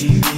You.